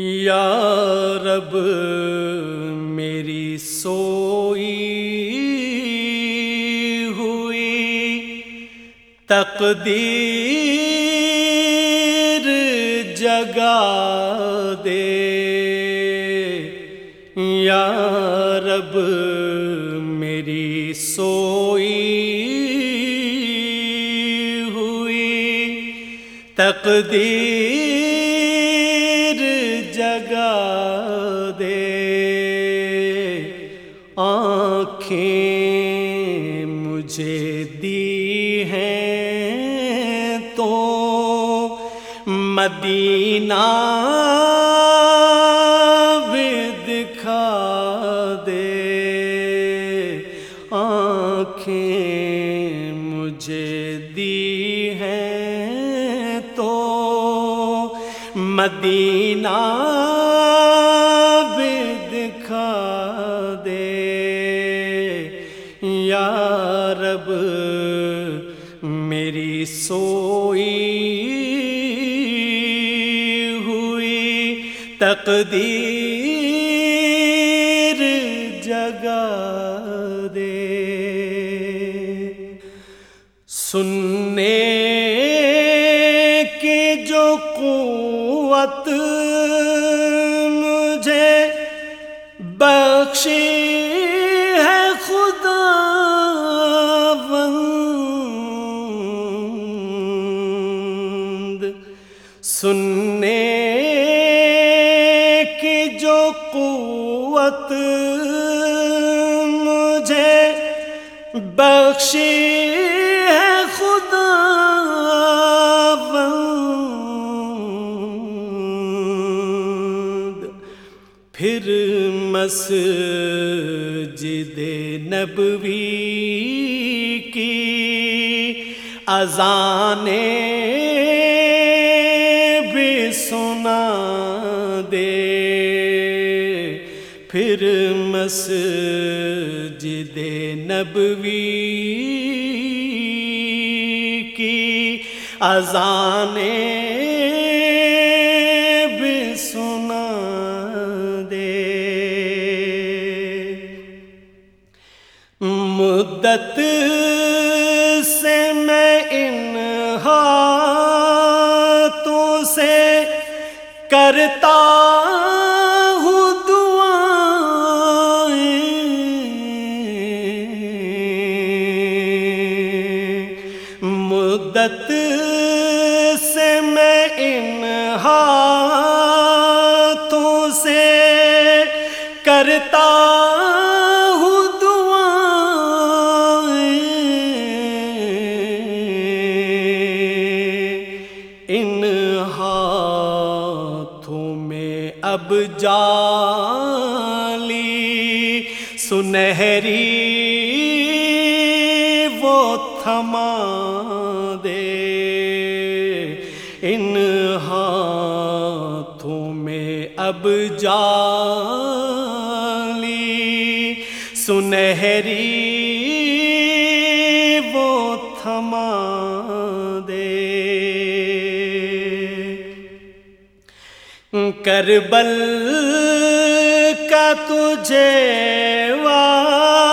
یا رب میری سوئی ہوئی تقدیر جگا دے۔ یا رب میری سوئی ہوئی تقدیر جگا دے۔ آنکھیں مجھے دی ہیں تو مدینہ بھی دکھا دے۔ آنکھیں مجھے مدینہ بھی دکھا دے۔ یا رب، میری سوئی ہوئی تقدیر جگا دے۔ سننے کی جو قوت مجھے بخشی ہے خدا بند سننے کی جو قوت مجھے بخشی ہے خدا مسجد نبوی کی اذانیں بھی سنا دے۔ پھر مسجد نبوی کی اذانیں مدت سے میں ان ہاتھوں سے کرتا ہوں دعائیں۔ مدت سے میں ان ہاتھوں سے کرتا اب جالی سنہری وہ تھما دے ان ہاتھوں میں اب جالی سنہری وہ تھما کربل کا تجھے واسطہ۔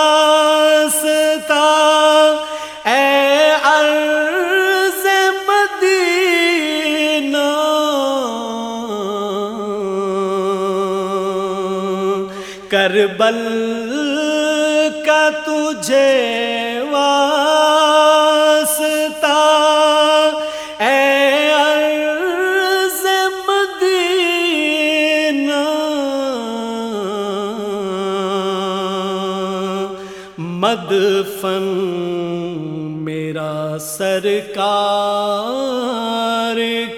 اے عرض مدینہ۔ کربل کا تجھے مدفن میرا سرکار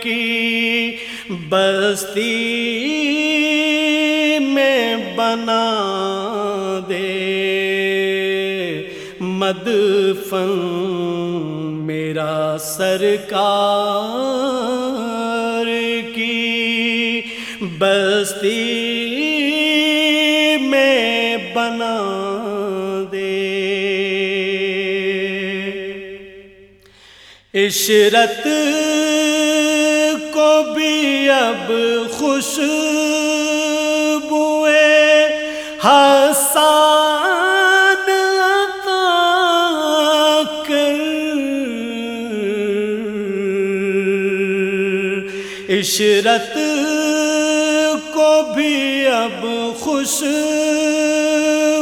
کی بستی میں بنا دے۔ مدفن میرا سرکار کی بستی میں بنا عشرت کو بھی اب خوشبوئے حسان عطا کر۔ عشرت کو بھی اب خوشبوئے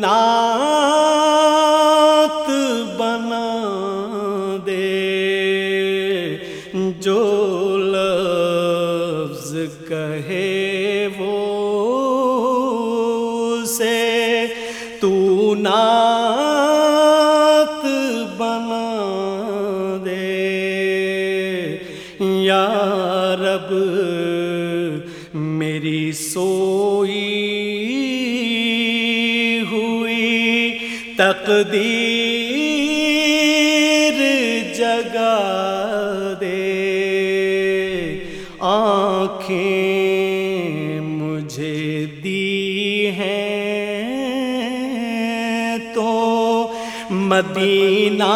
نعت بنا دے۔ جو لفظ کہے وہ اسے تو نعت بنا دے۔ یا رب، میری سوئی تقدیر جگا دے۔ آنکھیں مجھے دی ہیں تو مدینہ